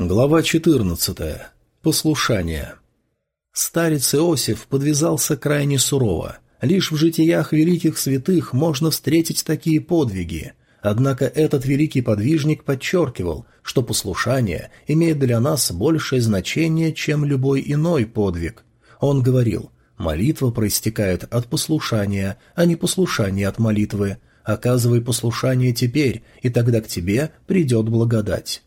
Глава 14. Послушание. Старец Иосиф подвязался крайне сурово. Лишь в житиях великих святых можно встретить такие подвиги. Однако этот великий подвижник подчеркивал, что послушание имеет для нас большее значение, чем любой иной подвиг. Он говорил, молитва проистекает от послушания, а не послушание от молитвы. Оказывай послушание теперь, и тогда к тебе придет благодать.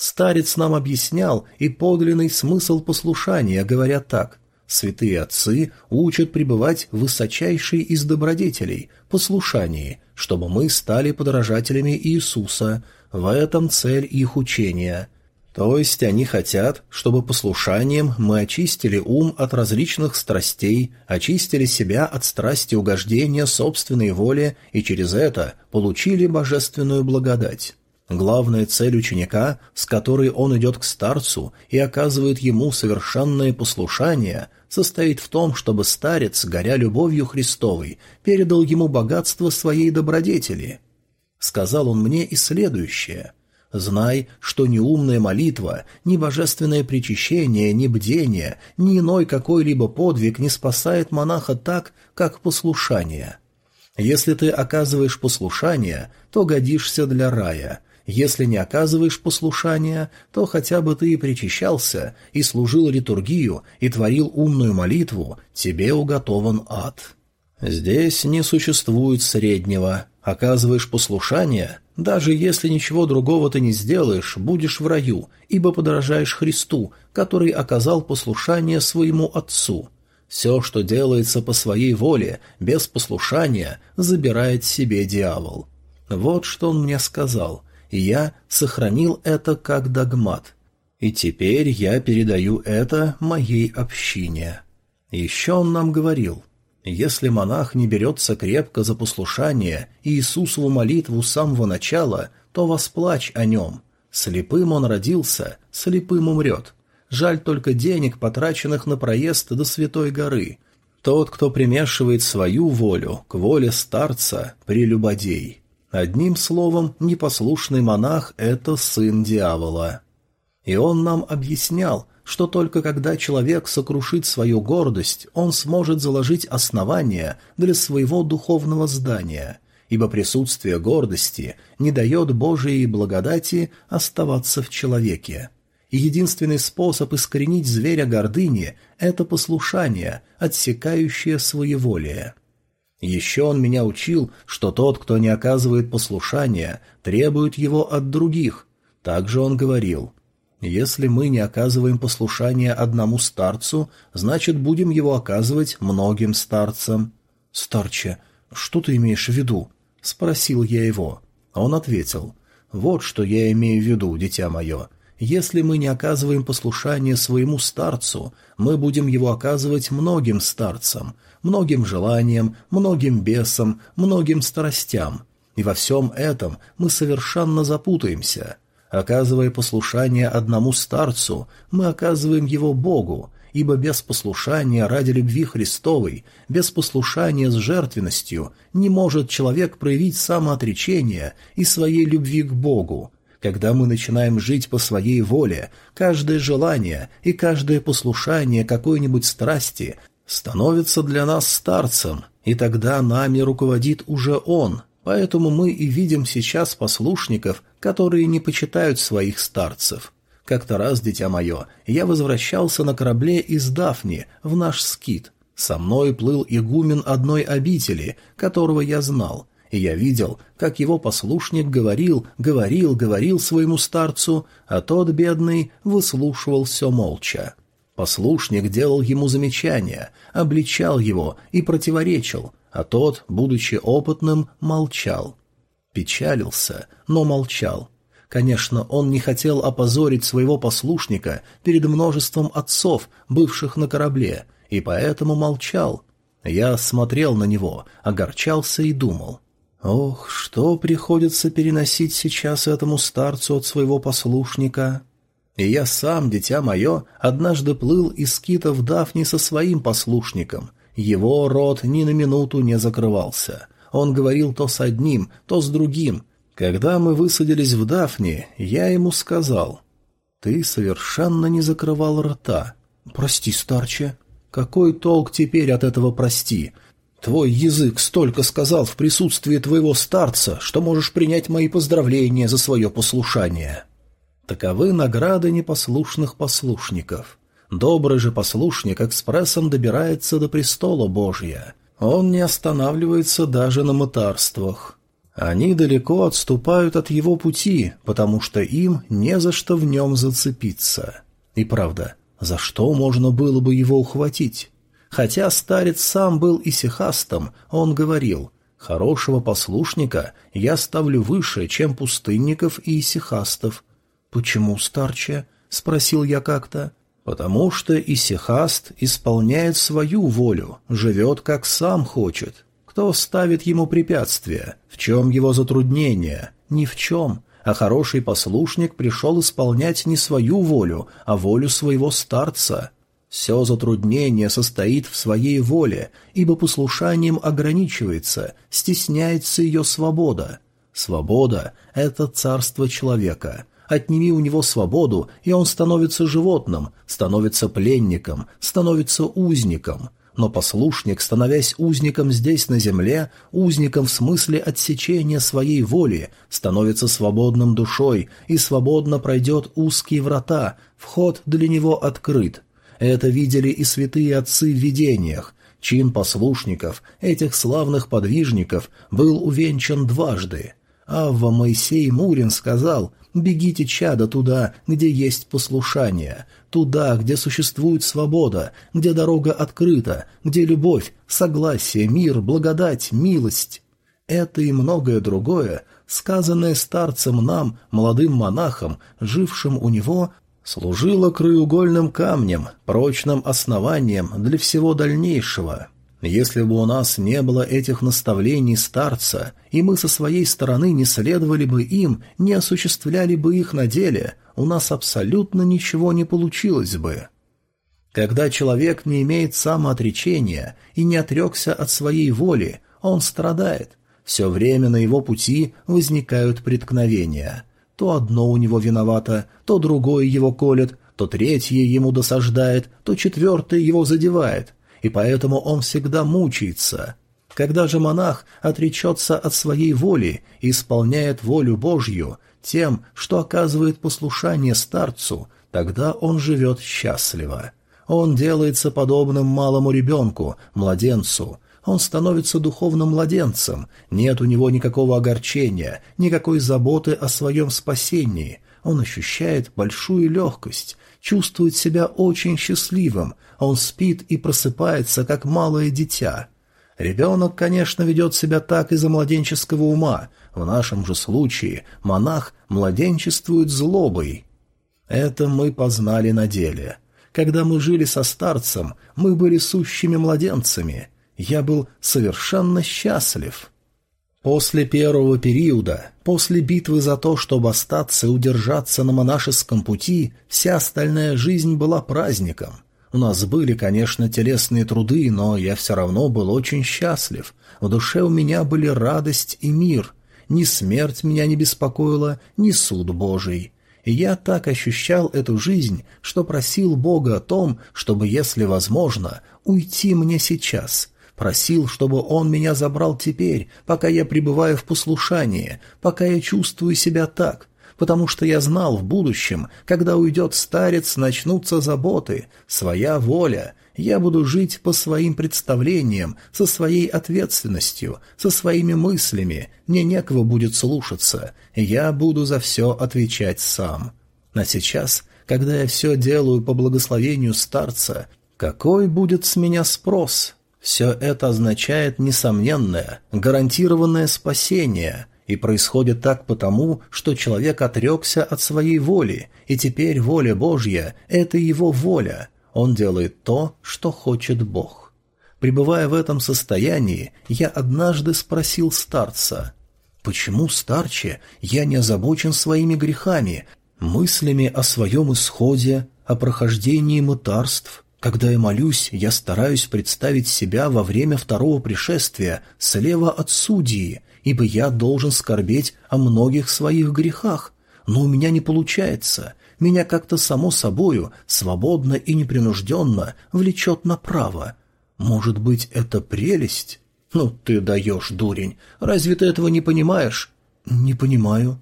Старец нам объяснял и подлинный смысл послушания, говоря так. Святые отцы учат пребывать в высочайшей из добродетелей, послушании, чтобы мы стали подражателями Иисуса. В этом цель их учения. То есть они хотят, чтобы послушанием мы очистили ум от различных страстей, очистили себя от страсти угождения собственной воле и через это получили божественную благодать. Главная цель ученика, с которой он идет к старцу и оказывает ему совершенное послушание, состоит в том, чтобы старец, горя любовью Христовой, передал ему богатство своей добродетели. Сказал он мне и следующее. «Знай, что ни умная молитва, ни божественное причащение, ни бдение, ни иной какой-либо подвиг не спасает монаха так, как послушание». Если ты оказываешь послушание, то годишься для рая, если не оказываешь послушания, то хотя бы ты и причащался, и служил литургию, и творил умную молитву, тебе уготован ад. Здесь не существует среднего. Оказываешь послушание, даже если ничего другого ты не сделаешь, будешь в раю, ибо подражаешь Христу, который оказал послушание своему Отцу. Все, что делается по своей воле, без послушания, забирает себе дьявол. Вот что он мне сказал — и я сохранил это как догмат. И теперь я передаю это моей общине. Еще он нам говорил, если монах не берется крепко за послушание и Иисусову молитву с самого начала, то восплачь о нем. Слепым он родился, слепым умрет. Жаль только денег, потраченных на проезд до Святой горы. Тот, кто примешивает свою волю к воле старца, прелюбодей. Одним словом, непослушный монах – это сын дьявола. И он нам объяснял, что только когда человек сокрушит свою гордость, он сможет заложить основания для своего духовного здания, ибо присутствие гордости не дает Божией благодати оставаться в человеке. И единственный способ искоренить зверя гордыни – это послушание, отсекающее своеволие. Еще он меня учил, что тот, кто не оказывает послушания, требует его от других. Также он говорил, если мы не оказываем послушания одному старцу, значит, будем его оказывать многим старцам. «Старче, что ты имеешь в виду?» — спросил я его. Он ответил, «Вот что я имею в виду, дитя мое. Если мы не оказываем послушания своему старцу, мы будем его оказывать многим старцам, многим желаниям, многим бесам, многим страстям. И во всем этом мы совершенно запутаемся. Оказывая послушание одному старцу, мы оказываем его Богу, ибо без послушания ради любви Христовой, без послушания с жертвенностью не может человек проявить самоотречение и своей любви к Богу, когда мы начинаем жить по своей воле, каждое желание и каждое послушание какой-нибудь страсти становится для нас старцем, и тогда нами руководит уже он, поэтому мы и видим сейчас послушников, которые не почитают своих старцев. Как-то раз, дитя мое, я возвращался на корабле из Дафни в наш скит. Со мной плыл игумен одной обители, которого я знал, и я видел, как его послушник говорил, говорил, говорил своему старцу, а тот, бедный, выслушивал все молча. Послушник делал ему замечания, обличал его и противоречил, а тот, будучи опытным, молчал. Печалился, но молчал. Конечно, он не хотел опозорить своего послушника перед множеством отцов, бывших на корабле, и поэтому молчал. Я смотрел на него, огорчался и думал — Ох, что приходится переносить сейчас этому старцу от своего послушника. И я сам, дитя мое, однажды плыл из кита в Дафни со своим послушником. Его рот ни на минуту не закрывался. Он говорил то с одним, то с другим. Когда мы высадились в Дафни, я ему сказал, Ты совершенно не закрывал рта. Прости, старче. Какой толк теперь от этого прости? Твой язык столько сказал в присутствии твоего старца, что можешь принять мои поздравления за свое послушание. Таковы награды непослушных послушников. Добрый же послушник экспрессом добирается до престола Божия. Он не останавливается даже на мытарствах. Они далеко отступают от его пути, потому что им не за что в нем зацепиться. И правда, за что можно было бы его ухватить? Хотя старец сам был исихастом, он говорил, «Хорошего послушника я ставлю выше, чем пустынников и исихастов». «Почему, старче?» — спросил я как-то. «Потому что исихаст исполняет свою волю, живет как сам хочет. Кто ставит ему препятствия? В чем его затруднение? Ни в чем. А хороший послушник пришел исполнять не свою волю, а волю своего старца. Все затруднение состоит в своей воле, ибо послушанием ограничивается, стесняется ее свобода. Свобода — это царство человека. Отними у него свободу, и он становится животным, становится пленником, становится узником — но послушник, становясь узником здесь на земле, узником в смысле отсечения своей воли, становится свободным душой и свободно пройдет узкие врата, вход для него открыт. Это видели и святые отцы в видениях. Чин послушников, этих славных подвижников, был увенчан дважды. Авва Моисей Мурин сказал «Бегите, чада, туда, где есть послушание, туда, где существует свобода, где дорога открыта, где любовь, согласие, мир, благодать, милость». Это и многое другое, сказанное старцем нам, молодым монахам, жившим у него, служило краеугольным камнем, прочным основанием для всего дальнейшего. Если бы у нас не было этих наставлений старца, и мы со своей стороны не следовали бы им, не осуществляли бы их на деле, у нас абсолютно ничего не получилось бы. Когда человек не имеет самоотречения и не отрекся от своей воли, он страдает. Все время на его пути возникают преткновения. То одно у него виновато, то другое его колет, то третье ему досаждает, то четвертое его задевает – и поэтому он всегда мучается. Когда же монах отречется от своей воли и исполняет волю Божью тем, что оказывает послушание старцу, тогда он живет счастливо. Он делается подобным малому ребенку, младенцу. Он становится духовным младенцем, нет у него никакого огорчения, никакой заботы о своем спасении. Он ощущает большую легкость, чувствует себя очень счастливым, он спит и просыпается, как малое дитя. Ребенок, конечно, ведет себя так из-за младенческого ума, в нашем же случае монах младенчествует злобой. Это мы познали на деле. Когда мы жили со старцем, мы были сущими младенцами. Я был совершенно счастлив. После первого периода, после битвы за то, чтобы остаться и удержаться на монашеском пути, вся остальная жизнь была праздником. У нас были, конечно, телесные труды, но я все равно был очень счастлив. В душе у меня были радость и мир. Ни смерть меня не беспокоила, ни суд Божий. И я так ощущал эту жизнь, что просил Бога о том, чтобы, если возможно, уйти мне сейчас — Просил, чтобы он меня забрал теперь, пока я пребываю в послушании, пока я чувствую себя так, потому что я знал в будущем, когда уйдет старец, начнутся заботы, своя воля, я буду жить по своим представлениям, со своей ответственностью, со своими мыслями, мне некого будет слушаться, я буду за все отвечать сам. А сейчас, когда я все делаю по благословению старца, какой будет с меня спрос?» Все это означает несомненное, гарантированное спасение, и происходит так потому, что человек отрекся от своей воли, и теперь воля Божья – это его воля, он делает то, что хочет Бог. Пребывая в этом состоянии, я однажды спросил старца, «Почему, старче, я не озабочен своими грехами, мыслями о своем исходе, о прохождении мытарств, когда я молюсь, я стараюсь представить себя во время второго пришествия слева от судьи, ибо я должен скорбеть о многих своих грехах. Но у меня не получается. меня как-то само собою, свободно и непринужденно влечет направо. Может быть, это прелесть? Ну, ты даешь, дурень. Разве ты этого не понимаешь? Не понимаю.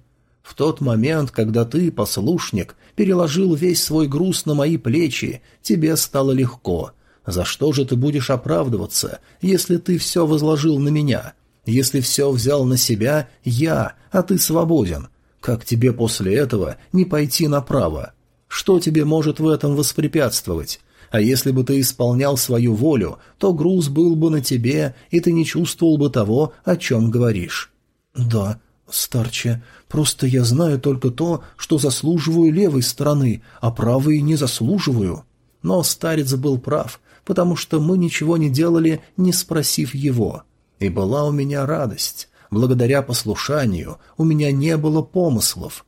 В тот момент, когда ты, послушник, переложил весь свой груз на мои плечи, тебе стало легко. За что же ты будешь оправдываться, если ты все возложил на меня? Если все взял на себя я, а ты свободен? Как тебе после этого не пойти направо? Что тебе может в этом воспрепятствовать? А если бы ты исполнял свою волю, то груз был бы на тебе, и ты не чувствовал бы того, о чем говоришь. Да, старче, просто я знаю только то, что заслуживаю левой стороны, а правой не заслуживаю. Но старец был прав, потому что мы ничего не делали, не спросив его. И была у меня радость. Благодаря послушанию у меня не было помыслов.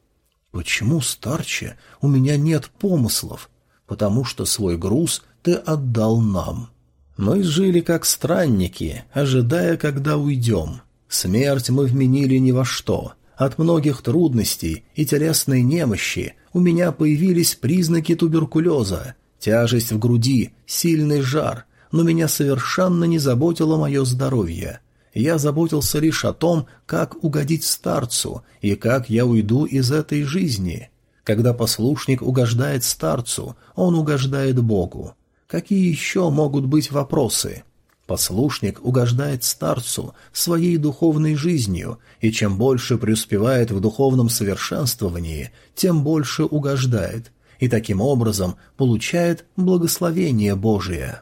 Почему, старче, у меня нет помыслов? Потому что свой груз ты отдал нам. Мы жили как странники, ожидая, когда уйдем. Смерть мы вменили ни во что. От многих трудностей и телесной немощи у меня появились признаки туберкулеза, тяжесть в груди, сильный жар, но меня совершенно не заботило мое здоровье. Я заботился лишь о том, как угодить старцу и как я уйду из этой жизни. Когда послушник угождает старцу, он угождает Богу. Какие еще могут быть вопросы? Послушник угождает старцу своей духовной жизнью, и чем больше преуспевает в духовном совершенствовании, тем больше угождает, и таким образом получает благословение Божие.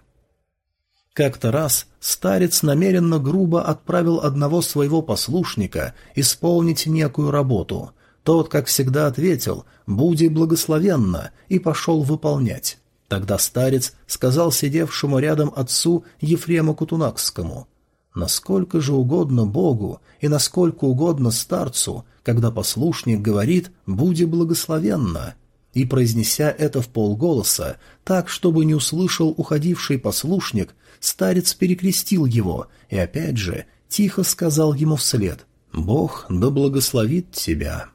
Как-то раз старец намеренно грубо отправил одного своего послушника исполнить некую работу. Тот, как всегда, ответил «Буди благословенно» и пошел выполнять. Тогда старец сказал сидевшему рядом отцу Ефрему Кутунакскому «Насколько же угодно Богу и насколько угодно старцу, когда послушник говорит «Буди благословенно», и, произнеся это в полголоса, так, чтобы не услышал уходивший послушник, старец перекрестил его и опять же тихо сказал ему вслед «Бог да благословит тебя».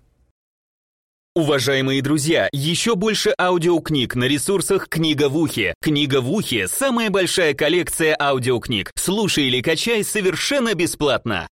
Уважаемые друзья, еще больше аудиокниг на ресурсах «Книга в ухе». «Книга в ухе» — самая большая коллекция аудиокниг. Слушай или качай совершенно бесплатно.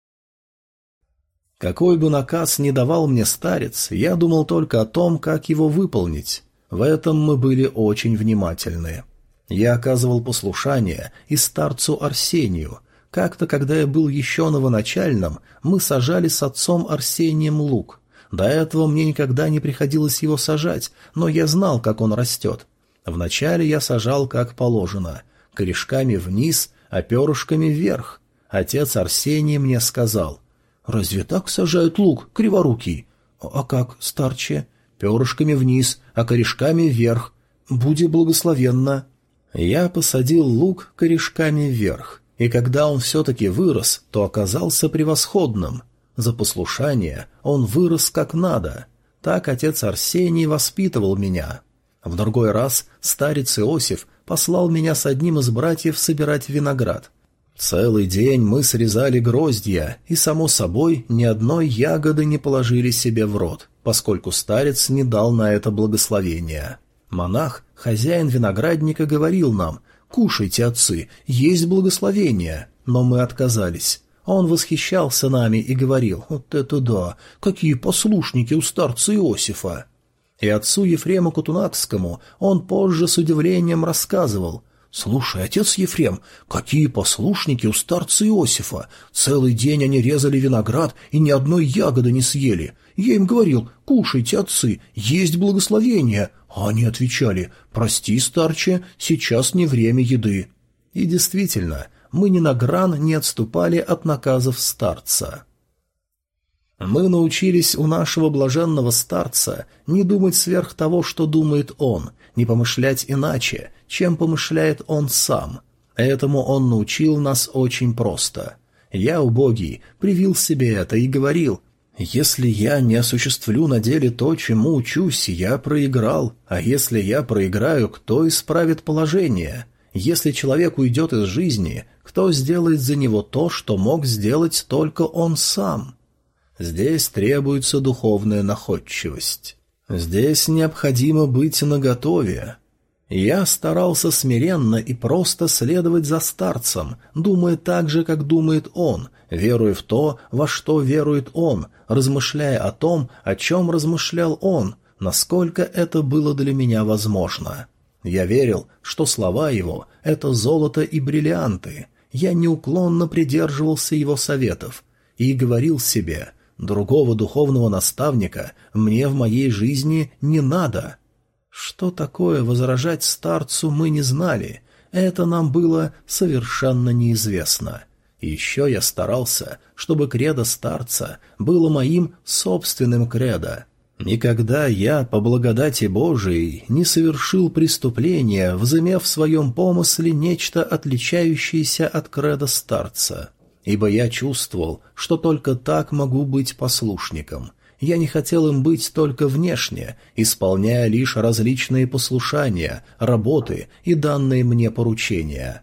Какой бы наказ ни давал мне старец, я думал только о том, как его выполнить. В этом мы были очень внимательны. Я оказывал послушание и старцу Арсению. Как-то, когда я был еще новоначальным, мы сажали с отцом Арсением лук. До этого мне никогда не приходилось его сажать, но я знал, как он растет. Вначале я сажал как положено, корешками вниз, а перышками вверх. Отец Арсений мне сказал, «Разве так сажают лук, криворукий?» «А как, старче?» «Перышками вниз, а корешками вверх. Буди благословенно». Я посадил лук корешками вверх, и когда он все-таки вырос, то оказался превосходным. За послушание он вырос как надо. Так отец Арсений воспитывал меня. В другой раз старец Иосиф послал меня с одним из братьев собирать виноград. Целый день мы срезали гроздья, и, само собой, ни одной ягоды не положили себе в рот, поскольку старец не дал на это благословения. Монах, хозяин виноградника, говорил нам «Кушайте, отцы, есть благословение», но мы отказались. Он восхищался нами и говорил «Вот это да! Какие послушники у старца Иосифа!» И отцу Ефрему Кутунакскому он позже с удивлением рассказывал «Слушай, отец Ефрем, какие послушники у старца Иосифа! Целый день они резали виноград и ни одной ягоды не съели. Я им говорил, кушайте, отцы, есть благословение, а они отвечали, прости, старче, сейчас не время еды. И действительно, мы ни на гран не отступали от наказов старца. Мы научились у нашего блаженного старца не думать сверх того, что думает он, не помышлять иначе, чем помышляет он сам. Этому он научил нас очень просто. Я, убогий, привил себе это и говорил, если я не осуществлю на деле то, чему учусь, я проиграл, а если я проиграю, кто исправит положение? Если человек уйдет из жизни, кто сделает за него то, что мог сделать только он сам? Здесь требуется духовная находчивость. Здесь необходимо быть наготове. Я старался смиренно и просто следовать за старцем, думая так же, как думает он, веруя в то, во что верует он, размышляя о том, о чем размышлял он, насколько это было для меня возможно. Я верил, что слова его — это золото и бриллианты. Я неуклонно придерживался его советов и говорил себе, другого духовного наставника мне в моей жизни не надо. Что такое возражать старцу мы не знали, это нам было совершенно неизвестно. еще я старался, чтобы кредо старца было моим собственным кредо — Никогда я, по благодати Божией, не совершил преступления, взымев в своем помысле нечто отличающееся от креда старца, ибо я чувствовал, что только так могу быть послушником. Я не хотел им быть только внешне, исполняя лишь различные послушания, работы и данные мне поручения.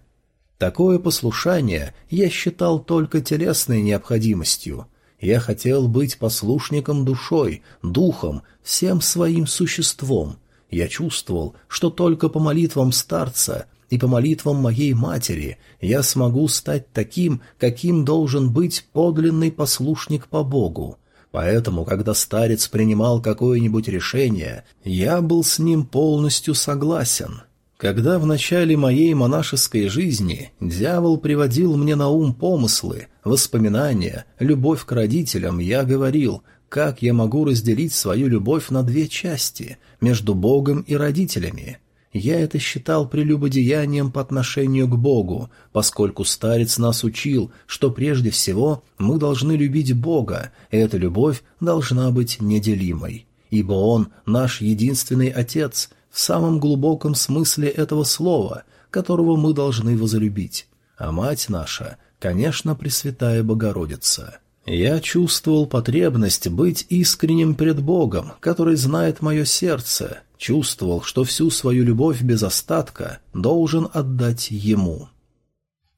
Такое послушание я считал только телесной необходимостью — я хотел быть послушником душой, духом, всем своим существом. Я чувствовал, что только по молитвам старца и по молитвам моей матери я смогу стать таким, каким должен быть подлинный послушник по Богу. Поэтому, когда старец принимал какое-нибудь решение, я был с ним полностью согласен. Когда в начале моей монашеской жизни дьявол приводил мне на ум помыслы, воспоминания, любовь к родителям, я говорил, как я могу разделить свою любовь на две части, между Богом и родителями. Я это считал прелюбодеянием по отношению к Богу, поскольку старец нас учил, что прежде всего мы должны любить Бога, и эта любовь должна быть неделимой. Ибо Он наш единственный Отец, в самом глубоком смысле этого слова, которого мы должны возлюбить. А мать наша, конечно, Пресвятая Богородица. Я чувствовал потребность быть искренним пред Богом, который знает мое сердце, чувствовал, что всю свою любовь без остатка должен отдать Ему.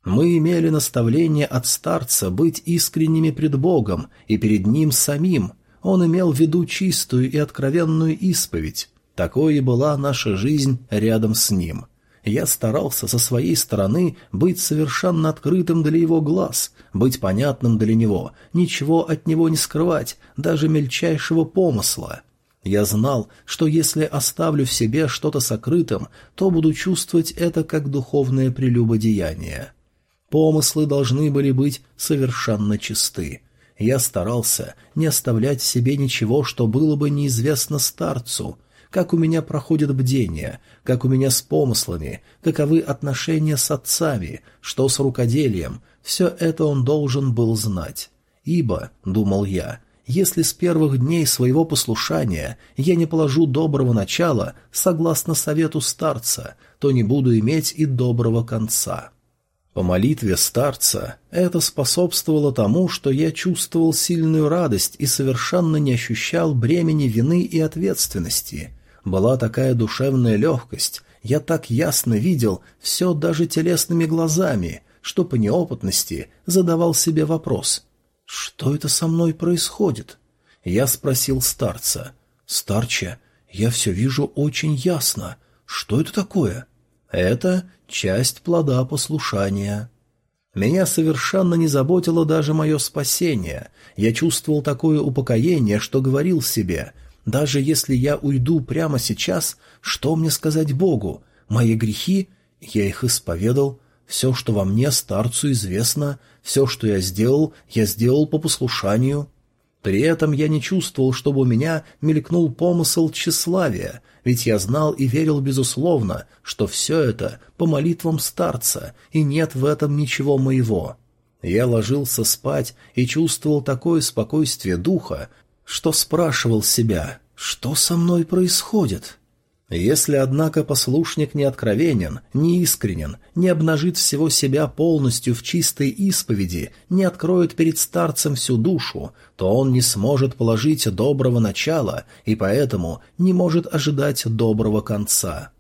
Мы имели наставление от старца быть искренними пред Богом и перед Ним самим. Он имел в виду чистую и откровенную исповедь, такой и была наша жизнь рядом с ним. Я старался со своей стороны быть совершенно открытым для его глаз, быть понятным для него, ничего от него не скрывать, даже мельчайшего помысла. Я знал, что если оставлю в себе что-то сокрытым, то буду чувствовать это как духовное прелюбодеяние. Помыслы должны были быть совершенно чисты. Я старался не оставлять в себе ничего, что было бы неизвестно старцу — как у меня проходит бдение, как у меня с помыслами, каковы отношения с отцами, что с рукоделием, все это он должен был знать. Ибо, — думал я, — если с первых дней своего послушания я не положу доброго начала, согласно совету старца, то не буду иметь и доброго конца. По молитве старца это способствовало тому, что я чувствовал сильную радость и совершенно не ощущал бремени вины и ответственности была такая душевная легкость, я так ясно видел все даже телесными глазами, что по неопытности задавал себе вопрос «Что это со мной происходит?» Я спросил старца «Старче, я все вижу очень ясно. Что это такое?» «Это часть плода послушания». Меня совершенно не заботило даже мое спасение. Я чувствовал такое упокоение, что говорил себе даже если я уйду прямо сейчас, что мне сказать Богу? Мои грехи? Я их исповедал. Все, что во мне старцу известно, все, что я сделал, я сделал по послушанию. При этом я не чувствовал, чтобы у меня мелькнул помысл тщеславия, ведь я знал и верил безусловно, что все это по молитвам старца, и нет в этом ничего моего. Я ложился спать и чувствовал такое спокойствие духа, что спрашивал себя, что со мной происходит? Если, однако, послушник не откровенен, не искренен, не обнажит всего себя полностью в чистой исповеди, не откроет перед старцем всю душу, то он не сможет положить доброго начала и поэтому не может ожидать доброго конца.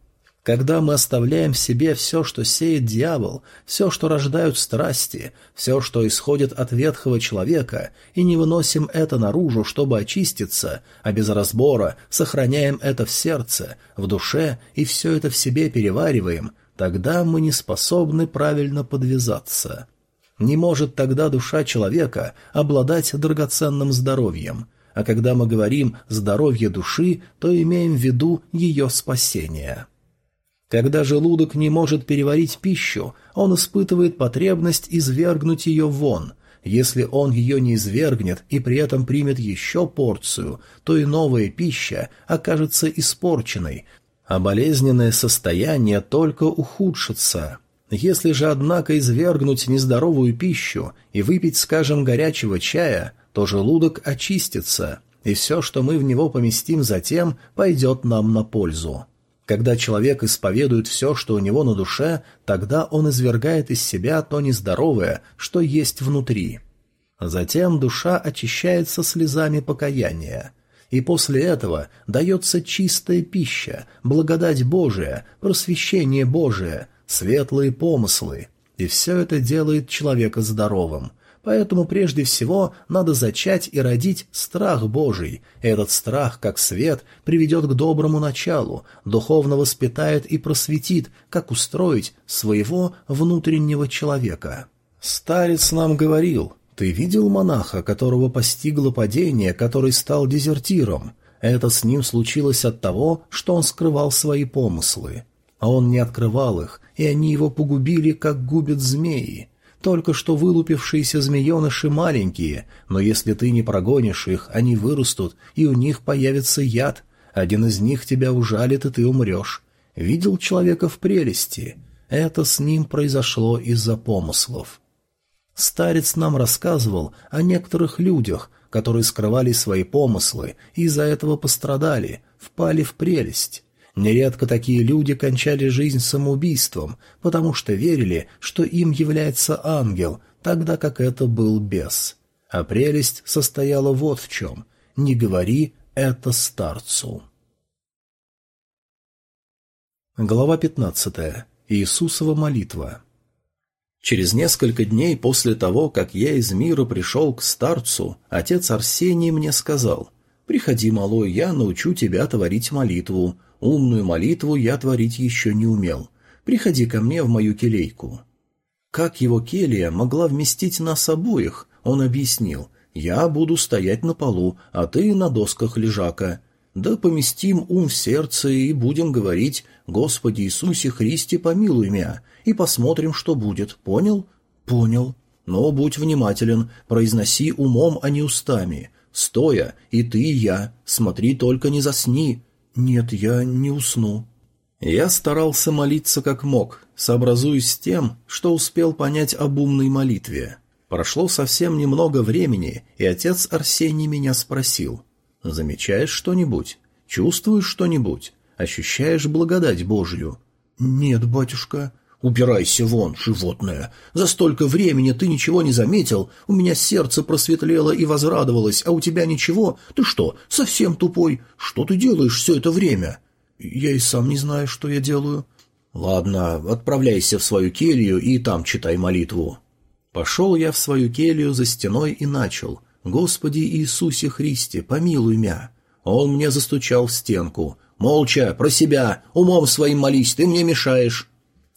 Когда мы оставляем в себе все, что сеет дьявол, все, что рождают страсти, все, что исходит от ветхого человека, и не выносим это наружу, чтобы очиститься, а без разбора сохраняем это в сердце, в душе и все это в себе перевариваем, тогда мы не способны правильно подвязаться. Не может тогда душа человека обладать драгоценным здоровьем, а когда мы говорим «здоровье души», то имеем в виду ее спасение. Когда желудок не может переварить пищу, он испытывает потребность извергнуть ее вон. Если он ее не извергнет и при этом примет еще порцию, то и новая пища окажется испорченной, а болезненное состояние только ухудшится. Если же, однако, извергнуть нездоровую пищу и выпить, скажем, горячего чая, то желудок очистится, и все, что мы в него поместим затем, пойдет нам на пользу. Когда человек исповедует все, что у него на душе, тогда он извергает из себя то нездоровое, что есть внутри. Затем душа очищается слезами покаяния. И после этого дается чистая пища, благодать Божия, просвещение Божие, светлые помыслы. И все это делает человека здоровым. Поэтому прежде всего надо зачать и родить страх Божий. Этот страх, как свет, приведет к доброму началу, духовно воспитает и просветит, как устроить своего внутреннего человека. Старец нам говорил, ты видел монаха, которого постигло падение, который стал дезертиром? Это с ним случилось от того, что он скрывал свои помыслы. А он не открывал их, и они его погубили, как губят змеи. Только что вылупившиеся змееныши маленькие, но если ты не прогонишь их, они вырастут, и у них появится яд. Один из них тебя ужалит, и ты умрешь. Видел человека в прелести. Это с ним произошло из-за помыслов. Старец нам рассказывал о некоторых людях, которые скрывали свои помыслы и из-за этого пострадали, впали в прелесть. Нередко такие люди кончали жизнь самоубийством, потому что верили, что им является ангел, тогда как это был бес. А прелесть состояла вот в чем. Не говори это старцу. Глава 15. Иисусова молитва. Через несколько дней после того, как я из мира пришел к старцу, отец Арсений мне сказал, «Приходи, малой, я научу тебя творить молитву. Умную молитву я творить еще не умел. Приходи ко мне в мою келейку». Как его келья могла вместить нас обоих, он объяснил. «Я буду стоять на полу, а ты на досках лежака. Да поместим ум в сердце и будем говорить «Господи Иисусе Христе, помилуй меня», и посмотрим, что будет. Понял? Понял. Но будь внимателен, произноси умом, а не устами. Стоя, и ты, и я. Смотри, только не засни. «Нет, я не усну». Я старался молиться как мог, сообразуясь с тем, что успел понять об умной молитве. Прошло совсем немного времени, и отец Арсений меня спросил. «Замечаешь что-нибудь? Чувствуешь что-нибудь? Ощущаешь благодать Божью?» «Нет, батюшка». «Убирайся вон, животное! За столько времени ты ничего не заметил, у меня сердце просветлело и возрадовалось, а у тебя ничего? Ты что, совсем тупой? Что ты делаешь все это время?» «Я и сам не знаю, что я делаю». «Ладно, отправляйся в свою келью и там читай молитву». Пошел я в свою келью за стеной и начал. «Господи Иисусе Христе, помилуй меня». Он мне застучал в стенку. «Молча, про себя, умом своим молись, ты мне мешаешь».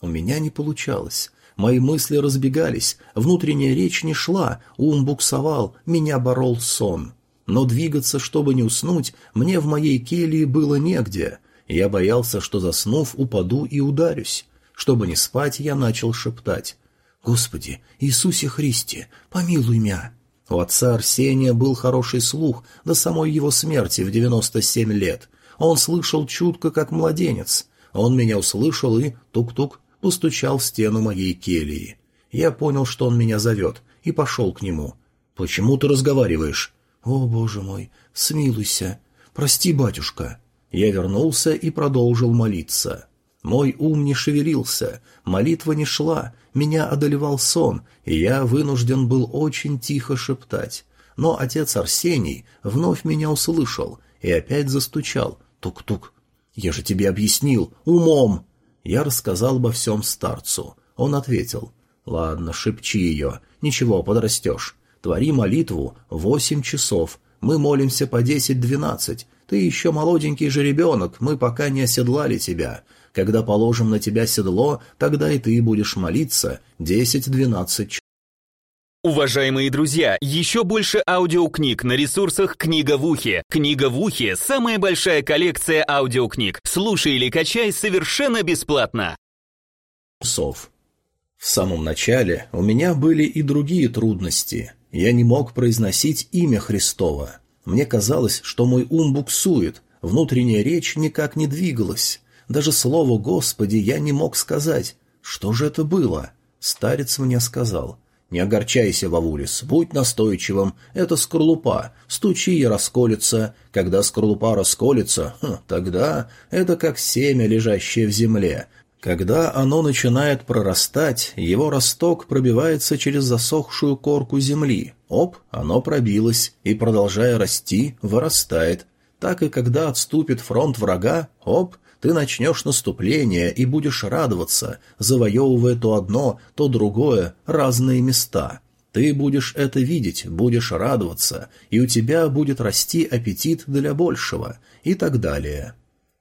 У меня не получалось. Мои мысли разбегались, внутренняя речь не шла, ум буксовал, меня борол сон. Но двигаться, чтобы не уснуть, мне в моей келье было негде. Я боялся, что, заснув, упаду и ударюсь. Чтобы не спать, я начал шептать. «Господи, Иисусе Христе, помилуй меня!» У отца Арсения был хороший слух до самой его смерти в девяносто семь лет. Он слышал чутко, как младенец. Он меня услышал и, тук-тук, постучал в стену моей кельи. Я понял, что он меня зовет, и пошел к нему. «Почему ты разговариваешь?» «О, боже мой, смилуйся! Прости, батюшка!» Я вернулся и продолжил молиться. Мой ум не шевелился, молитва не шла, меня одолевал сон, и я вынужден был очень тихо шептать. Но отец Арсений вновь меня услышал и опять застучал. Тук-тук. «Я же тебе объяснил, умом!» Я рассказал обо всем старцу. Он ответил, «Ладно, шепчи ее, ничего, подрастешь. Твори молитву восемь часов, мы молимся по десять-двенадцать. Ты еще молоденький же ребенок, мы пока не оседлали тебя. Когда положим на тебя седло, тогда и ты будешь молиться десять-двенадцать. Уважаемые друзья, еще больше аудиокниг на ресурсах «Книга в ухе». «Книга в ухе» — самая большая коллекция аудиокниг. Слушай или качай совершенно бесплатно. Сов. В самом начале у меня были и другие трудности. Я не мог произносить имя Христова. Мне казалось, что мой ум буксует, внутренняя речь никак не двигалась. Даже слово «Господи» я не мог сказать. Что же это было? Старец мне сказал. «Не огорчайся, Вавулис, будь настойчивым. Это скорлупа. Стучи и расколется. Когда скорлупа расколется, хм, тогда это как семя, лежащее в земле. Когда оно начинает прорастать, его росток пробивается через засохшую корку земли. Оп, оно пробилось, и, продолжая расти, вырастает. Так и когда отступит фронт врага, оп, ты начнешь наступление и будешь радоваться, завоевывая то одно, то другое, разные места. Ты будешь это видеть, будешь радоваться, и у тебя будет расти аппетит для большего, и так далее.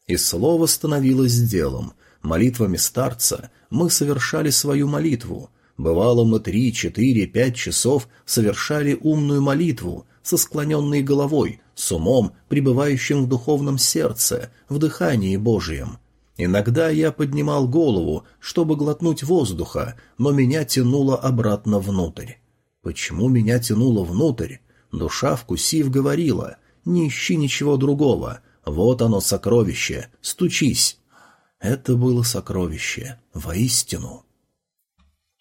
И слово становилось делом. Молитвами старца мы совершали свою молитву. Бывало, мы три, четыре, пять часов совершали умную молитву, со склоненной головой, с умом, пребывающим в духовном сердце, в дыхании Божьем. Иногда я поднимал голову, чтобы глотнуть воздуха, но меня тянуло обратно внутрь. Почему меня тянуло внутрь? Душа, вкусив, говорила, не ищи ничего другого, вот оно сокровище, стучись. Это было сокровище, воистину.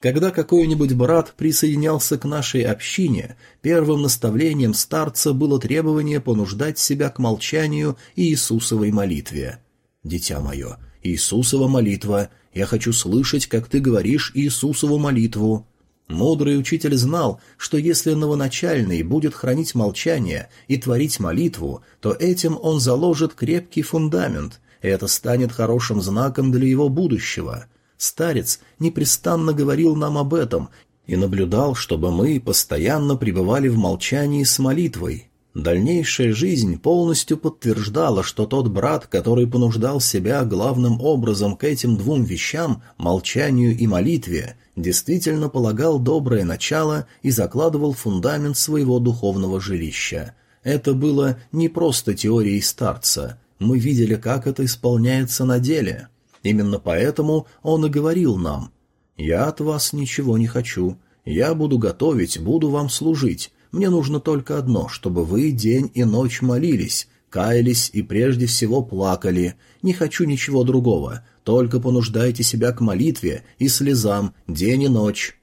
Когда какой-нибудь брат присоединялся к нашей общине, первым наставлением старца было требование понуждать себя к молчанию и Иисусовой молитве. «Дитя мое, Иисусова молитва, я хочу слышать, как ты говоришь Иисусову молитву». Мудрый учитель знал, что если новоначальный будет хранить молчание и творить молитву, то этим он заложит крепкий фундамент, и это станет хорошим знаком для его будущего – Старец непрестанно говорил нам об этом и наблюдал, чтобы мы постоянно пребывали в молчании с молитвой. Дальнейшая жизнь полностью подтверждала, что тот брат, который понуждал себя главным образом к этим двум вещам, молчанию и молитве, действительно полагал доброе начало и закладывал фундамент своего духовного жилища. Это было не просто теорией старца, мы видели, как это исполняется на деле. Именно поэтому он и говорил нам, «Я от вас ничего не хочу. Я буду готовить, буду вам служить. Мне нужно только одно, чтобы вы день и ночь молились, каялись и прежде всего плакали. Не хочу ничего другого, только понуждайте себя к молитве и слезам день и ночь».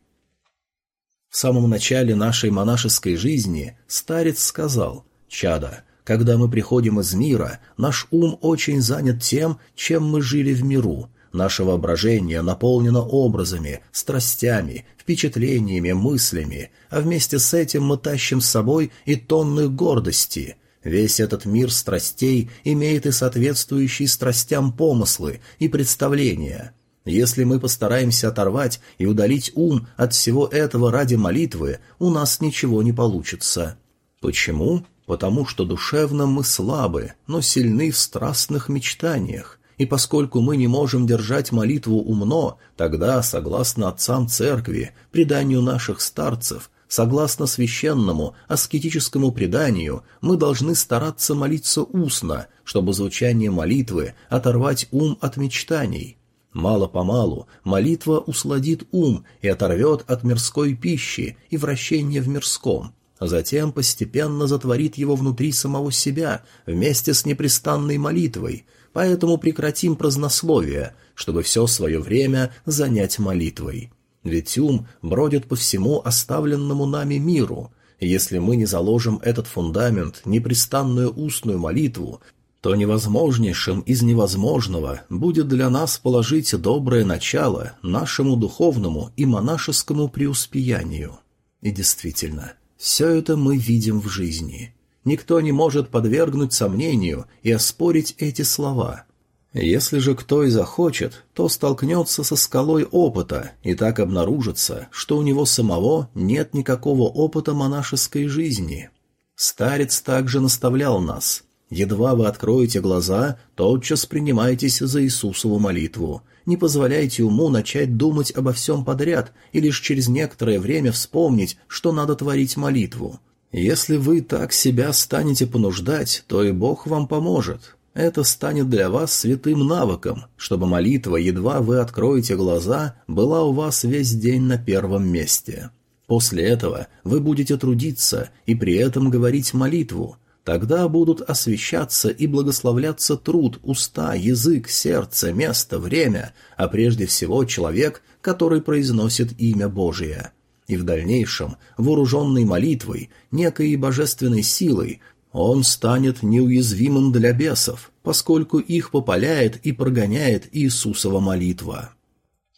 В самом начале нашей монашеской жизни старец сказал, «Чада, когда мы приходим из мира, наш ум очень занят тем, чем мы жили в миру. Наше воображение наполнено образами, страстями, впечатлениями, мыслями, а вместе с этим мы тащим с собой и тонны гордости. Весь этот мир страстей имеет и соответствующие страстям помыслы и представления. Если мы постараемся оторвать и удалить ум от всего этого ради молитвы, у нас ничего не получится. Почему? Потому что душевно мы слабы, но сильны в страстных мечтаниях, и поскольку мы не можем держать молитву умно, тогда, согласно отцам церкви, преданию наших старцев, согласно священному аскетическому преданию, мы должны стараться молиться устно, чтобы звучание молитвы оторвать ум от мечтаний. Мало-помалу молитва усладит ум и оторвет от мирской пищи и вращения в мирском, затем постепенно затворит его внутри самого себя вместе с непрестанной молитвой, поэтому прекратим празднословие, чтобы все свое время занять молитвой. Ведь ум бродит по всему оставленному нами миру. Если мы не заложим этот фундамент, непрестанную устную молитву, то невозможнейшим из невозможного будет для нас положить доброе начало нашему духовному и монашескому преуспеянию. И действительно, все это мы видим в жизни. Никто не может подвергнуть сомнению и оспорить эти слова. Если же кто и захочет, то столкнется со скалой опыта, и так обнаружится, что у него самого нет никакого опыта монашеской жизни. Старец также наставлял нас. Едва вы откроете глаза, тотчас принимайтесь за Иисусову молитву. Не позволяйте уму начать думать обо всем подряд и лишь через некоторое время вспомнить, что надо творить молитву. Если вы так себя станете понуждать, то и Бог вам поможет. Это станет для вас святым навыком, чтобы молитва, едва вы откроете глаза, была у вас весь день на первом месте. После этого вы будете трудиться и при этом говорить молитву. Тогда будут освещаться и благословляться труд, уста, язык, сердце, место, время, а прежде всего человек, который произносит имя Божие. И в дальнейшем, вооруженной молитвой, некой божественной силой, он станет неуязвимым для бесов, поскольку их попаляет и прогоняет Иисусова молитва.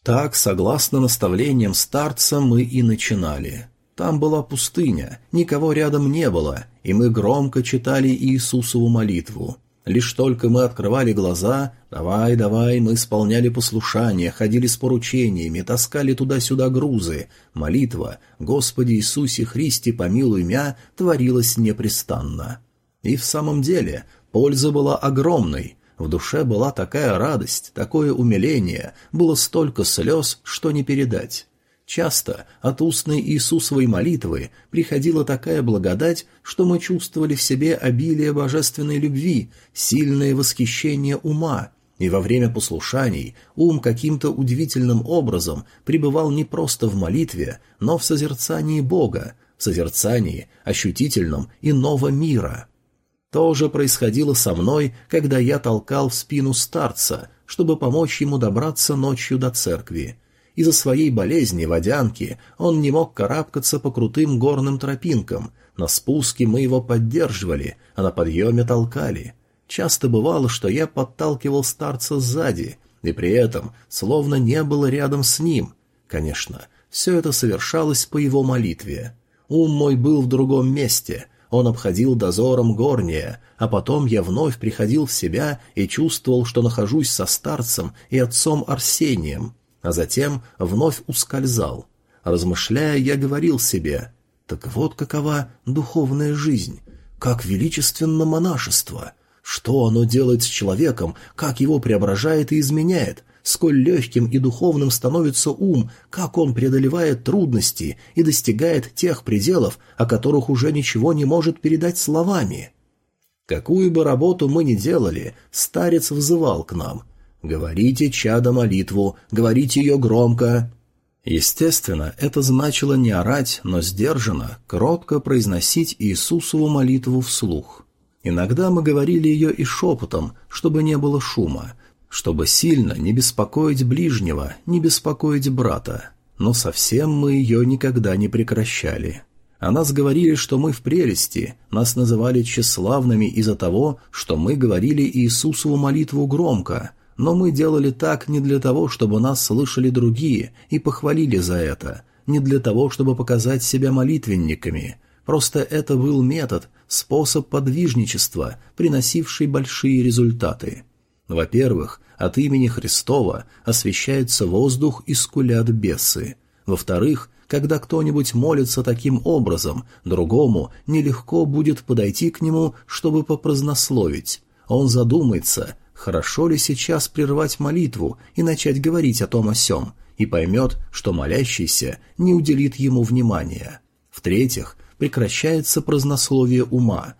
Так, согласно наставлениям старца, мы и начинали. Там была пустыня, никого рядом не было, и мы громко читали Иисусову молитву. Лишь только мы открывали глаза, давай, давай, мы исполняли послушание, ходили с поручениями, таскали туда-сюда грузы. Молитва «Господи Иисусе Христе, помилуй мя» творилась непрестанно. И в самом деле польза была огромной. В душе была такая радость, такое умиление, было столько слез, что не передать. Часто от устной Иисусовой молитвы приходила такая благодать, что мы чувствовали в себе обилие божественной любви, сильное восхищение ума, и во время послушаний ум каким-то удивительным образом пребывал не просто в молитве, но в созерцании Бога, в созерцании ощутительном иного мира. То же происходило со мной, когда я толкал в спину старца, чтобы помочь ему добраться ночью до церкви. Из-за своей болезни, водянки, он не мог карабкаться по крутым горным тропинкам. На спуске мы его поддерживали, а на подъеме толкали. Часто бывало, что я подталкивал старца сзади, и при этом словно не было рядом с ним. Конечно, все это совершалось по его молитве. Ум мой был в другом месте, он обходил дозором горнее, а потом я вновь приходил в себя и чувствовал, что нахожусь со старцем и отцом Арсением, а затем вновь ускользал. Размышляя, я говорил себе, так вот какова духовная жизнь, как величественно монашество, что оно делает с человеком, как его преображает и изменяет, сколь легким и духовным становится ум, как он преодолевает трудности и достигает тех пределов, о которых уже ничего не может передать словами. Какую бы работу мы ни делали, старец взывал к нам, «Говорите, чадо, молитву, говорите ее громко». Естественно, это значило не орать, но сдержанно, кротко произносить Иисусову молитву вслух. Иногда мы говорили ее и шепотом, чтобы не было шума, чтобы сильно не беспокоить ближнего, не беспокоить брата. Но совсем мы ее никогда не прекращали. О нас говорили, что мы в прелести, нас называли тщеславными из-за того, что мы говорили Иисусову молитву громко, но мы делали так не для того, чтобы нас слышали другие и похвалили за это, не для того, чтобы показать себя молитвенниками. Просто это был метод, способ подвижничества, приносивший большие результаты. Во-первых, от имени Христова освещается воздух и скулят бесы. Во-вторых, когда кто-нибудь молится таким образом, другому нелегко будет подойти к нему, чтобы попразднословить. Он задумается, хорошо ли сейчас прервать молитву и начать говорить о том о сём, и поймет, что молящийся не уделит ему внимания. В-третьих, прекращается празднословие ума.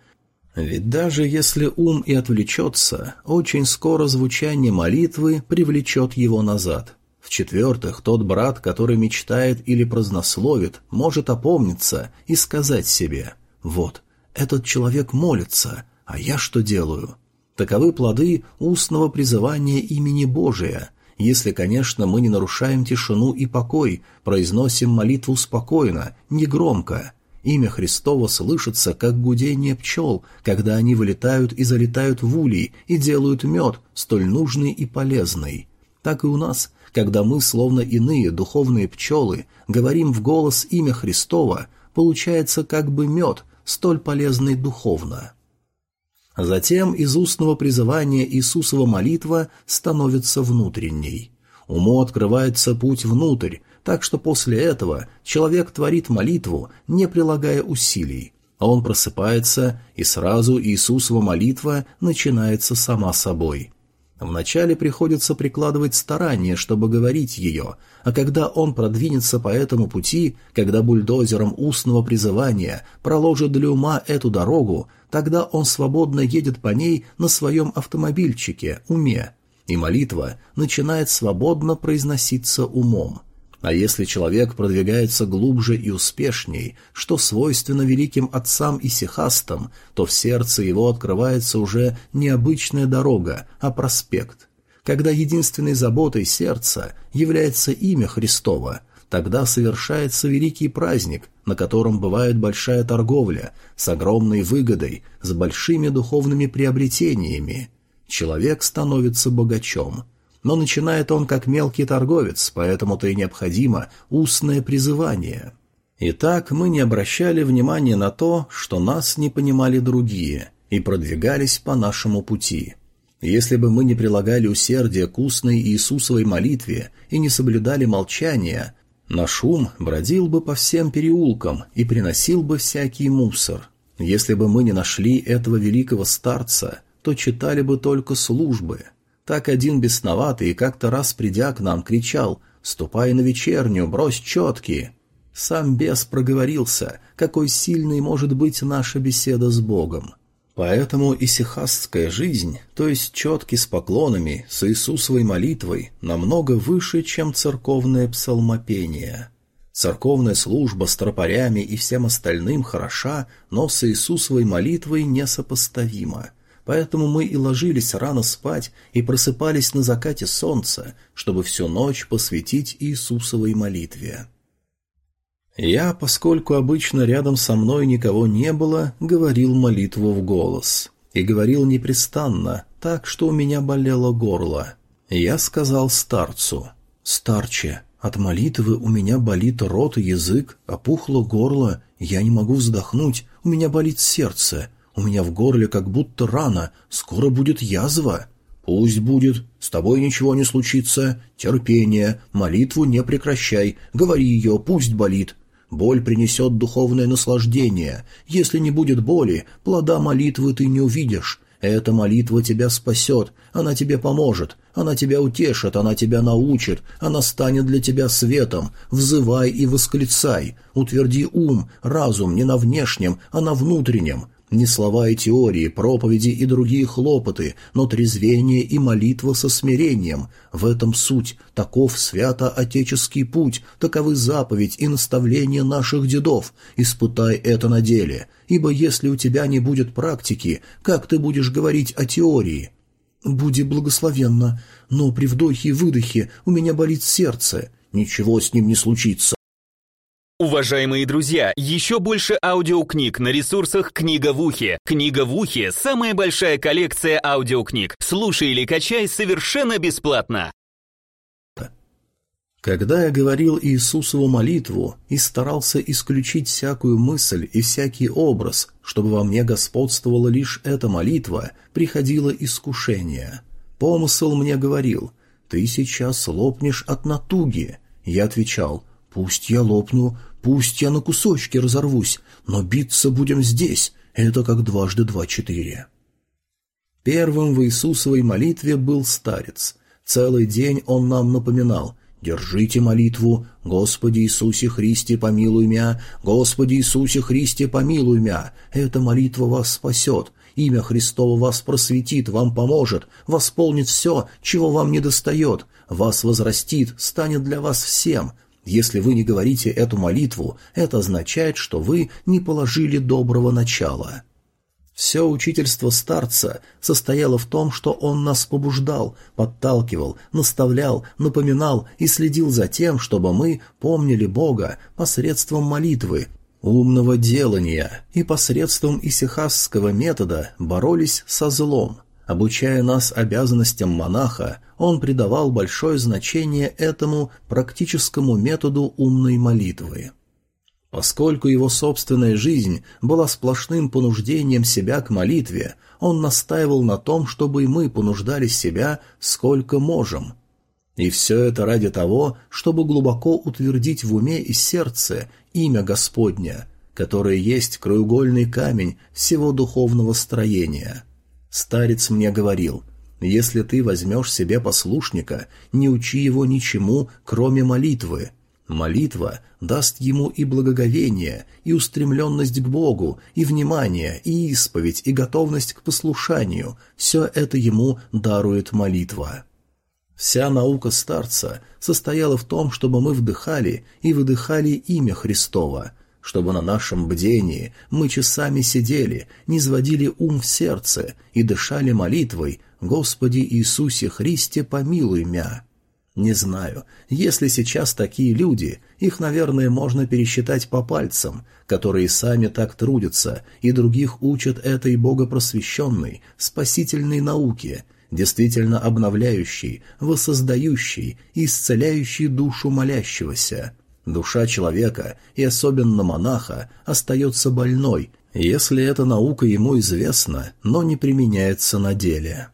Ведь даже если ум и отвлечется, очень скоро звучание молитвы привлечет его назад. В-четвертых, тот брат, который мечтает или празднословит, может опомниться и сказать себе «Вот, этот человек молится, а я что делаю?» Таковы плоды устного призывания имени Божия, если, конечно, мы не нарушаем тишину и покой, произносим молитву спокойно, негромко. Имя Христово слышится, как гудение пчел, когда они вылетают и залетают в улей и делают мед, столь нужный и полезный. Так и у нас, когда мы, словно иные духовные пчелы, говорим в голос имя Христова, получается как бы мед, столь полезный духовно. Затем из устного призывания Иисусова молитва становится внутренней. Уму открывается путь внутрь, так что после этого человек творит молитву, не прилагая усилий, а он просыпается, и сразу Иисусова молитва начинается сама собой. Вначале приходится прикладывать старания, чтобы говорить ее, а когда он продвинется по этому пути, когда бульдозером устного призывания проложит для ума эту дорогу, тогда он свободно едет по ней на своем автомобильчике, уме, и молитва начинает свободно произноситься умом. А если человек продвигается глубже и успешней, что свойственно великим отцам и сихастам, то в сердце его открывается уже не обычная дорога, а проспект. Когда единственной заботой сердца является имя Христова, тогда совершается великий праздник, на котором бывает большая торговля, с огромной выгодой, с большими духовными приобретениями. Человек становится богачом – но начинает он как мелкий торговец, поэтому-то и необходимо устное призывание. Итак, мы не обращали внимания на то, что нас не понимали другие, и продвигались по нашему пути. Если бы мы не прилагали усердия к устной Иисусовой молитве и не соблюдали молчания, наш ум бродил бы по всем переулкам и приносил бы всякий мусор. Если бы мы не нашли этого великого старца, то читали бы только службы – так один бесноватый как-то раз придя к нам кричал «Ступай на вечернюю, брось четки!» Сам бес проговорился, какой сильной может быть наша беседа с Богом. Поэтому и сихастская жизнь, то есть четки с поклонами, с Иисусовой молитвой, намного выше, чем церковное псалмопение. Церковная служба с тропарями и всем остальным хороша, но с Иисусовой молитвой несопоставима – поэтому мы и ложились рано спать и просыпались на закате солнца, чтобы всю ночь посвятить Иисусовой молитве. Я, поскольку обычно рядом со мной никого не было, говорил молитву в голос. И говорил непрестанно, так что у меня болело горло. Я сказал старцу, «Старче, от молитвы у меня болит рот и язык, опухло горло, я не могу вздохнуть, у меня болит сердце, у меня в горле как будто рана, скоро будет язва. Пусть будет, с тобой ничего не случится. Терпение, молитву не прекращай, говори ее, пусть болит. Боль принесет духовное наслаждение. Если не будет боли, плода молитвы ты не увидишь. Эта молитва тебя спасет, она тебе поможет, она тебя утешит, она тебя научит, она станет для тебя светом. Взывай и восклицай, утверди ум, разум не на внешнем, а на внутреннем. Не слова и теории, проповеди и другие хлопоты, но трезвение и молитва со смирением. В этом суть, таков свято-отеческий путь, таковы заповедь и наставления наших дедов. Испытай это на деле, ибо если у тебя не будет практики, как ты будешь говорить о теории? «Буди благословенно, но при вдохе и выдохе у меня болит сердце. Ничего с ним не случится. Уважаемые друзья, еще больше аудиокниг на ресурсах «Книга в ухе». «Книга в ухе» — самая большая коллекция аудиокниг. Слушай или качай совершенно бесплатно. Когда я говорил Иисусову молитву и старался исключить всякую мысль и всякий образ, чтобы во мне господствовала лишь эта молитва, приходило искушение. Помысл мне говорил «Ты сейчас лопнешь от натуги». Я отвечал «Пусть я лопну, Пусть я на кусочки разорвусь, но биться будем здесь. Это как дважды два четыре. Первым в Иисусовой молитве был старец. Целый день он нам напоминал. «Держите молитву, Господи Иисусе Христе, помилуй мя, Господи Иисусе Христе, помилуй мя, эта молитва вас спасет, имя Христово вас просветит, вам поможет, восполнит все, чего вам недостает, вас возрастит, станет для вас всем, если вы не говорите эту молитву, это означает, что вы не положили доброго начала. Все учительство старца состояло в том, что он нас побуждал, подталкивал, наставлял, напоминал и следил за тем, чтобы мы помнили Бога посредством молитвы, умного делания и посредством исихасского метода боролись со злом. Обучая нас обязанностям монаха, он придавал большое значение этому практическому методу умной молитвы. Поскольку его собственная жизнь была сплошным понуждением себя к молитве, он настаивал на том, чтобы и мы понуждали себя сколько можем. И все это ради того, чтобы глубоко утвердить в уме и сердце имя Господня, которое есть краеугольный камень всего духовного строения. Старец мне говорил, если ты возьмешь себе послушника, не учи его ничему, кроме молитвы – Молитва даст ему и благоговение, и устремленность к Богу, и внимание, и исповедь, и готовность к послушанию. Все это ему дарует молитва. Вся наука старца состояла в том, чтобы мы вдыхали и выдыхали имя Христова, чтобы на нашем бдении мы часами сидели, не сводили ум в сердце и дышали молитвой «Господи Иисусе Христе, помилуй мя». Не знаю, если сейчас такие люди, их, наверное, можно пересчитать по пальцам, которые сами так трудятся и других учат этой богопросвещенной, спасительной науке, действительно обновляющей, воссоздающей и исцеляющей душу молящегося. Душа человека, и особенно монаха, остается больной, если эта наука ему известна, но не применяется на деле.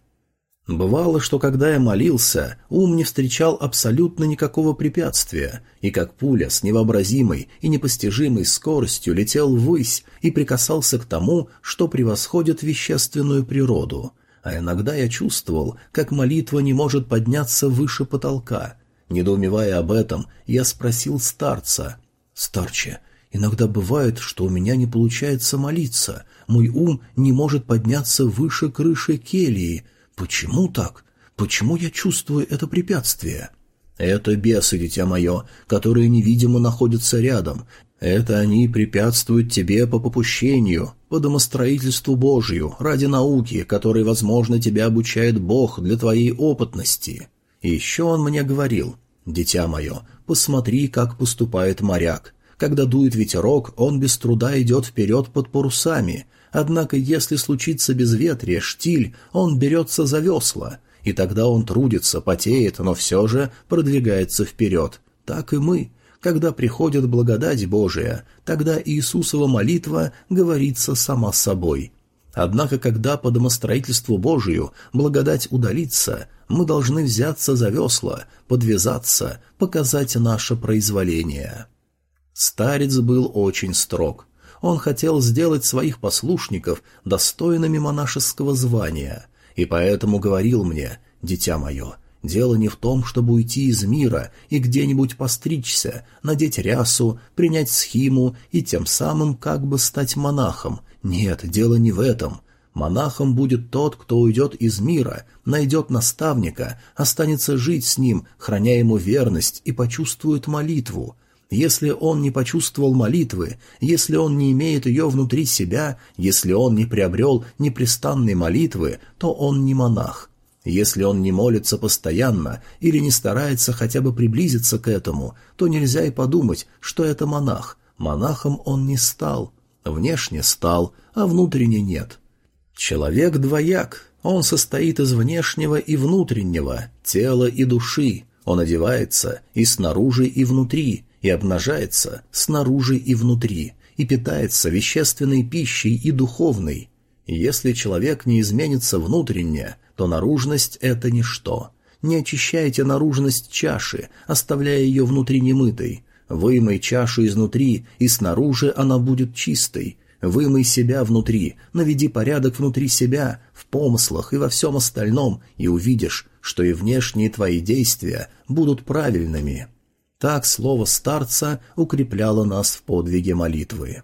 Бывало, что когда я молился, ум не встречал абсолютно никакого препятствия, и как пуля с невообразимой и непостижимой скоростью летел ввысь и прикасался к тому, что превосходит вещественную природу. А иногда я чувствовал, как молитва не может подняться выше потолка. Недоумевая об этом, я спросил старца. «Старче, иногда бывает, что у меня не получается молиться, мой ум не может подняться выше крыши кельи, Почему так? Почему я чувствую это препятствие? Это бесы, дитя мое, которые невидимо находятся рядом. Это они препятствуют тебе по попущению, по домостроительству Божию, ради науки, которой, возможно, тебя обучает Бог для твоей опытности. И еще он мне говорил, «Дитя мое, посмотри, как поступает моряк. Когда дует ветерок, он без труда идет вперед под парусами, Однако, если случится безветрие, штиль, он берется за весла, и тогда он трудится, потеет, но все же продвигается вперед. Так и мы. Когда приходит благодать Божия, тогда Иисусова молитва говорится сама собой. Однако, когда по домостроительству Божию благодать удалится, мы должны взяться за весла, подвязаться, показать наше произволение. Старец был очень строг он хотел сделать своих послушников достойными монашеского звания, и поэтому говорил мне, «Дитя мое, дело не в том, чтобы уйти из мира и где-нибудь постричься, надеть рясу, принять схиму и тем самым как бы стать монахом. Нет, дело не в этом». Монахом будет тот, кто уйдет из мира, найдет наставника, останется жить с ним, храня ему верность и почувствует молитву. Если он не почувствовал молитвы, если он не имеет ее внутри себя, если он не приобрел непрестанной молитвы, то он не монах. Если он не молится постоянно или не старается хотя бы приблизиться к этому, то нельзя и подумать, что это монах. Монахом он не стал. Внешне стал, а внутренне нет. Человек двояк. Он состоит из внешнего и внутреннего, тела и души. Он одевается и снаружи, и внутри, и обнажается снаружи и внутри, и питается вещественной пищей и духовной. Если человек не изменится внутренне, то наружность – это ничто. Не очищайте наружность чаши, оставляя ее внутри немытой. Вымой чашу изнутри, и снаружи она будет чистой. Вымой себя внутри, наведи порядок внутри себя, в помыслах и во всем остальном, и увидишь, что и внешние твои действия будут правильными. Так слово старца укрепляло нас в подвиге молитвы.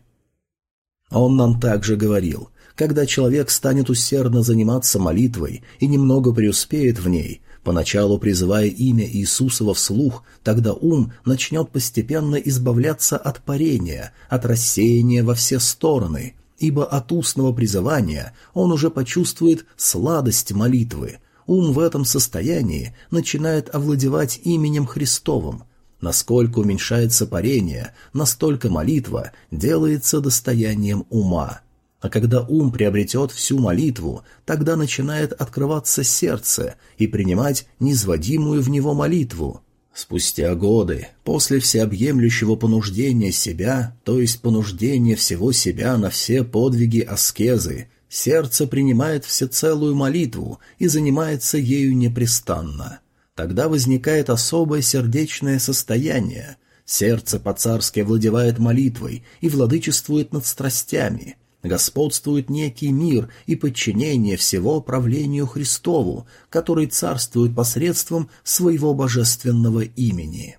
Он нам также говорил, когда человек станет усердно заниматься молитвой и немного преуспеет в ней, поначалу призывая имя Иисусова вслух, тогда ум начнет постепенно избавляться от парения, от рассеяния во все стороны, ибо от устного призывания он уже почувствует сладость молитвы. Ум в этом состоянии начинает овладевать именем Христовым – Насколько уменьшается парение, настолько молитва делается достоянием ума. А когда ум приобретет всю молитву, тогда начинает открываться сердце и принимать низводимую в него молитву. Спустя годы, после всеобъемлющего понуждения себя, то есть понуждения всего себя на все подвиги аскезы, сердце принимает всецелую молитву и занимается ею непрестанно. Тогда возникает особое сердечное состояние. Сердце по-царски владевает молитвой и владычествует над страстями – господствует некий мир и подчинение всего правлению Христову, который царствует посредством своего божественного имени.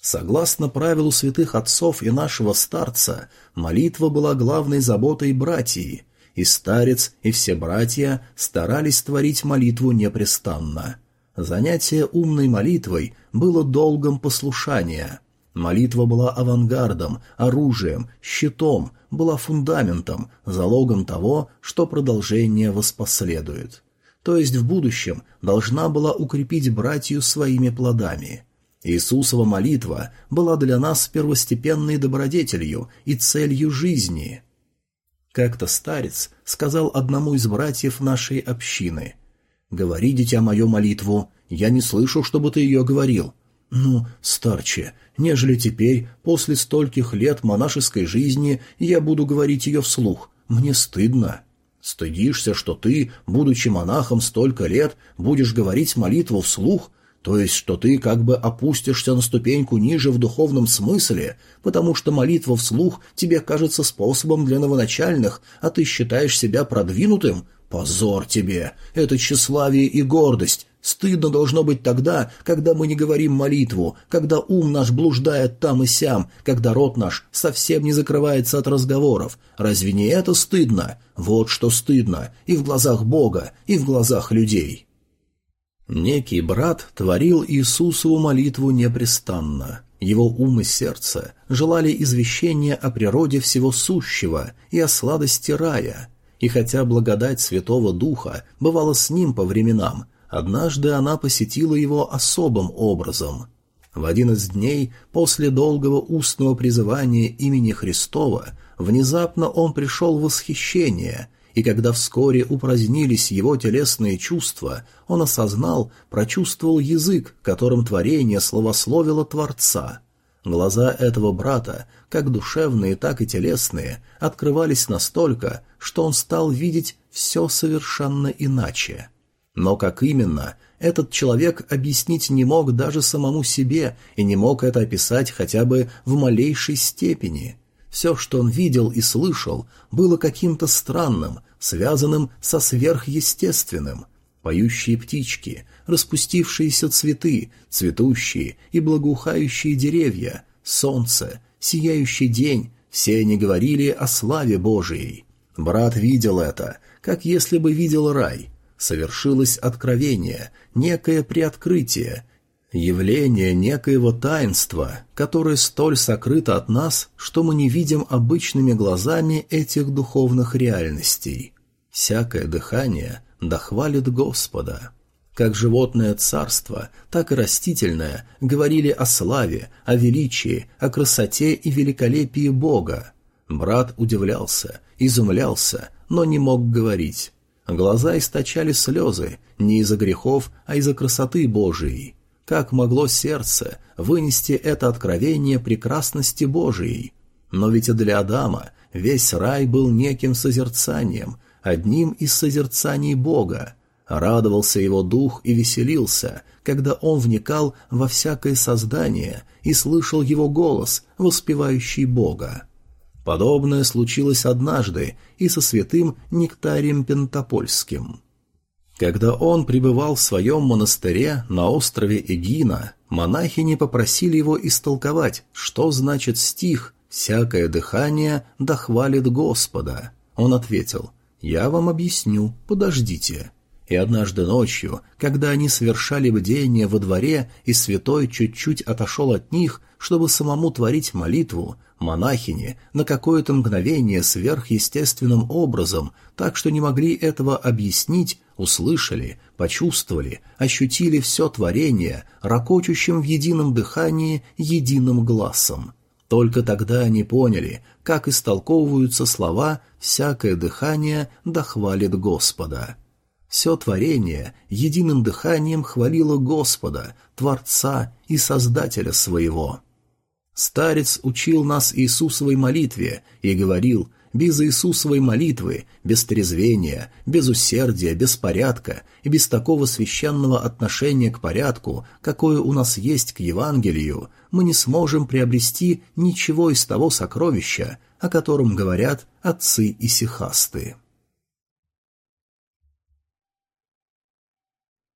Согласно правилу святых отцов и нашего старца, молитва была главной заботой братьев, и старец, и все братья старались творить молитву непрестанно. Занятие умной молитвой было долгом послушания. Молитва была авангардом, оружием, щитом, была фундаментом, залогом того, что продолжение воспоследует. То есть в будущем должна была укрепить братью своими плодами. Иисусова молитва была для нас первостепенной добродетелью и целью жизни. Как-то старец сказал одному из братьев нашей общины, «Говори, дитя мою молитву, я не слышу, чтобы ты ее говорил». «Ну, старче, нежели теперь, после стольких лет монашеской жизни, я буду говорить ее вслух. Мне стыдно. Стыдишься, что ты, будучи монахом столько лет, будешь говорить молитву вслух, то есть, что ты как бы опустишься на ступеньку ниже в духовном смысле, потому что молитва вслух тебе кажется способом для новоначальных, а ты считаешь себя продвинутым? Позор тебе! Это тщеславие и гордость, Стыдно должно быть тогда, когда мы не говорим молитву, когда ум наш блуждает там и сям, когда рот наш совсем не закрывается от разговоров. Разве не это стыдно? Вот что стыдно и в глазах Бога, и в глазах людей. Некий брат творил Иисусову молитву непрестанно. Его ум и сердце желали извещения о природе всего сущего и о сладости рая. И хотя благодать Святого Духа бывала с ним по временам, Однажды она посетила его особым образом. В один из дней после долгого устного призывания имени Христова внезапно он пришел в восхищение, и когда вскоре упразднились его телесные чувства, он осознал, прочувствовал язык, которым творение словословило Творца. Глаза этого брата, как душевные, так и телесные, открывались настолько, что он стал видеть все совершенно иначе. Но как именно, этот человек объяснить не мог даже самому себе и не мог это описать хотя бы в малейшей степени. Все, что он видел и слышал, было каким-то странным, связанным со сверхъестественным. Поющие птички, распустившиеся цветы, цветущие и благоухающие деревья, солнце, сияющий день — все они говорили о славе Божией. Брат видел это, как если бы видел рай — совершилось откровение, некое приоткрытие, явление некоего таинства, которое столь сокрыто от нас, что мы не видим обычными глазами этих духовных реальностей. Всякое дыхание дохвалит Господа. Как животное царство, так и растительное говорили о славе, о величии, о красоте и великолепии Бога. Брат удивлялся, изумлялся, но не мог говорить. Глаза источали слезы, не из-за грехов, а из-за красоты Божией. Как могло сердце вынести это откровение прекрасности Божией? Но ведь для Адама весь рай был неким созерцанием, одним из созерцаний Бога. Радовался его дух и веселился, когда он вникал во всякое создание и слышал его голос, воспевающий Бога. Подобное случилось однажды и со святым Нектарием Пентапольским. Когда он пребывал в своем монастыре на острове Эгина, монахини попросили его истолковать, что значит стих «всякое дыхание дохвалит Господа». Он ответил «Я вам объясню, подождите». И однажды ночью, когда они совершали бдение во дворе, и святой чуть-чуть отошел от них, чтобы самому творить молитву, монахини на какое-то мгновение сверхъестественным образом, так что не могли этого объяснить, услышали, почувствовали, ощутили все творение, ракочущим в едином дыхании единым глазом. Только тогда они поняли, как истолковываются слова «всякое дыхание дохвалит Господа». Все творение единым дыханием хвалило Господа, Творца и Создателя своего. Старец учил нас Иисусовой молитве и говорил, без Иисусовой молитвы, без трезвения, без усердия, без порядка и без такого священного отношения к порядку, какое у нас есть к Евангелию, мы не сможем приобрести ничего из того сокровища, о котором говорят отцы и сихасты.